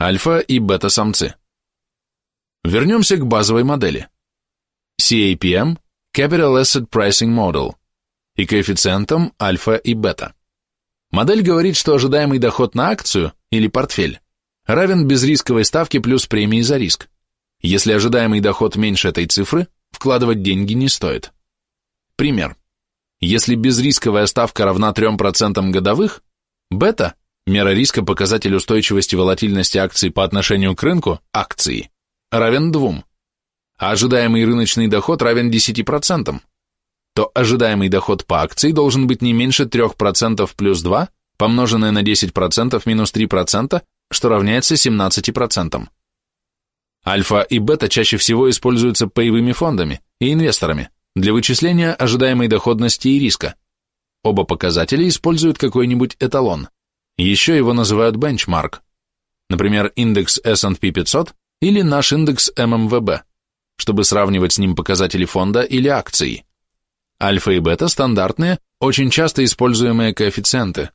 альфа и бета-самцы. Вернемся к базовой модели. CAPM – Capital Asset Pricing Model и коэффициентам альфа и бета. Модель говорит, что ожидаемый доход на акцию или портфель равен безрисковой ставке плюс премии за риск. Если ожидаемый доход меньше этой цифры, вкладывать деньги не стоит. Пример. Если безрисковая ставка равна 3% годовых, бета, мера риска показатель устойчивости волатильности акций по отношению к рынку, акции, равен 2, а ожидаемый рыночный доход равен 10%, то ожидаемый доход по акции должен быть не меньше 3% плюс 2, помноженное на 10% минус 3%, что равняется 17%. Альфа и бета чаще всего используются паевыми фондами и инвесторами для вычисления ожидаемой доходности и риска. Оба показателя используют какой-нибудь эталон. Еще его называют бенчмарк. Например, индекс S&P 500 или наш индекс ММВБ, чтобы сравнивать с ним показатели фонда или акции. Альфа и бета – стандартные, очень часто используемые коэффициенты.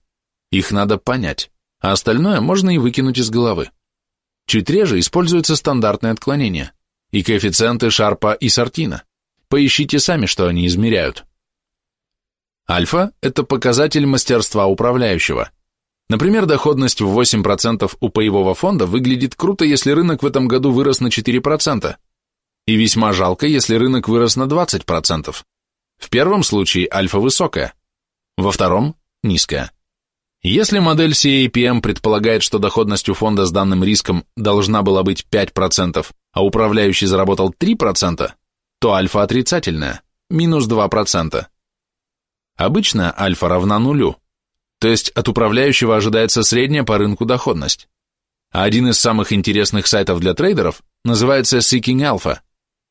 Их надо понять, а остальное можно и выкинуть из головы. Чуть реже используются стандартные отклонения и коэффициенты Шарпа и Сартина. Поищите сами, что они измеряют. Альфа – это показатель мастерства управляющего. Например, доходность в 8% у паевого фонда выглядит круто, если рынок в этом году вырос на 4%, и весьма жалко, если рынок вырос на 20%. В первом случае альфа высокая, во втором – низкая. Если модель CAPM предполагает, что доходность у фонда с данным риском должна была быть 5%, а управляющий заработал 3%, то альфа отрицательная, минус 2%. Обычно альфа равна нулю, то есть от управляющего ожидается средняя по рынку доходность. А один из самых интересных сайтов для трейдеров называется Seeking Alpha,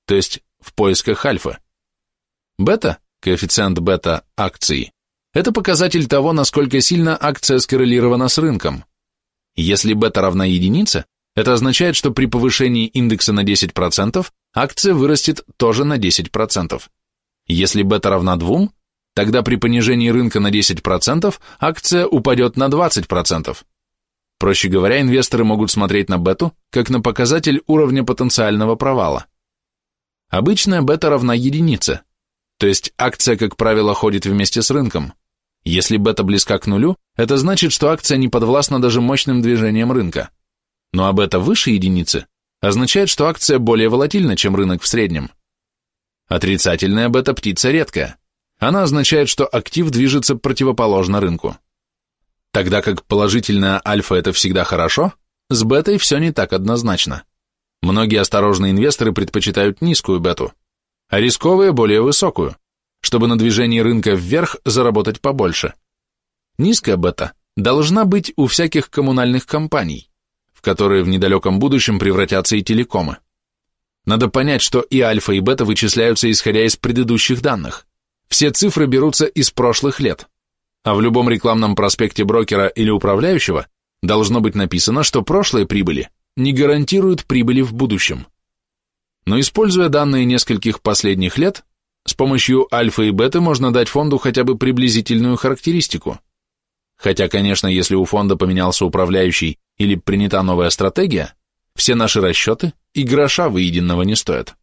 то есть в поисках альфа. Бета, коэффициент бета акции, это показатель того, насколько сильно акция скоррелирована с рынком. Если бета равна единице, это означает, что при повышении индекса на 10% акция вырастет тоже на 10%. Если бета равна 2, тогда при понижении рынка на 10% акция упадет на 20%. Проще говоря, инвесторы могут смотреть на бету как на показатель уровня потенциального провала. Обычная бета равна единице, то есть акция, как правило, ходит вместе с рынком. Если бета близка к нулю, это значит, что акция не подвластна даже мощным движениям рынка. Ну а бета выше единицы означает, что акция более волатильна, чем рынок в среднем. Отрицательная бета-птица редкая. Она означает, что актив движется противоположно рынку. Тогда как положительная альфа – это всегда хорошо, с бетой все не так однозначно. Многие осторожные инвесторы предпочитают низкую бету, а рисковые – более высокую, чтобы на движении рынка вверх заработать побольше. Низкая бета должна быть у всяких коммунальных компаний, в которые в недалеком будущем превратятся и телекомы. Надо понять, что и альфа, и бета вычисляются исходя из предыдущих данных. Все цифры берутся из прошлых лет. А в любом рекламном проспекте брокера или управляющего должно быть написано, что прошлые прибыли не гарантируют прибыли в будущем. Но используя данные нескольких последних лет, с помощью альфа и беты можно дать фонду хотя бы приблизительную характеристику. Хотя, конечно, если у фонда поменялся управляющий или принята новая стратегия, все наши расчеты и гроша выеденного не стоят.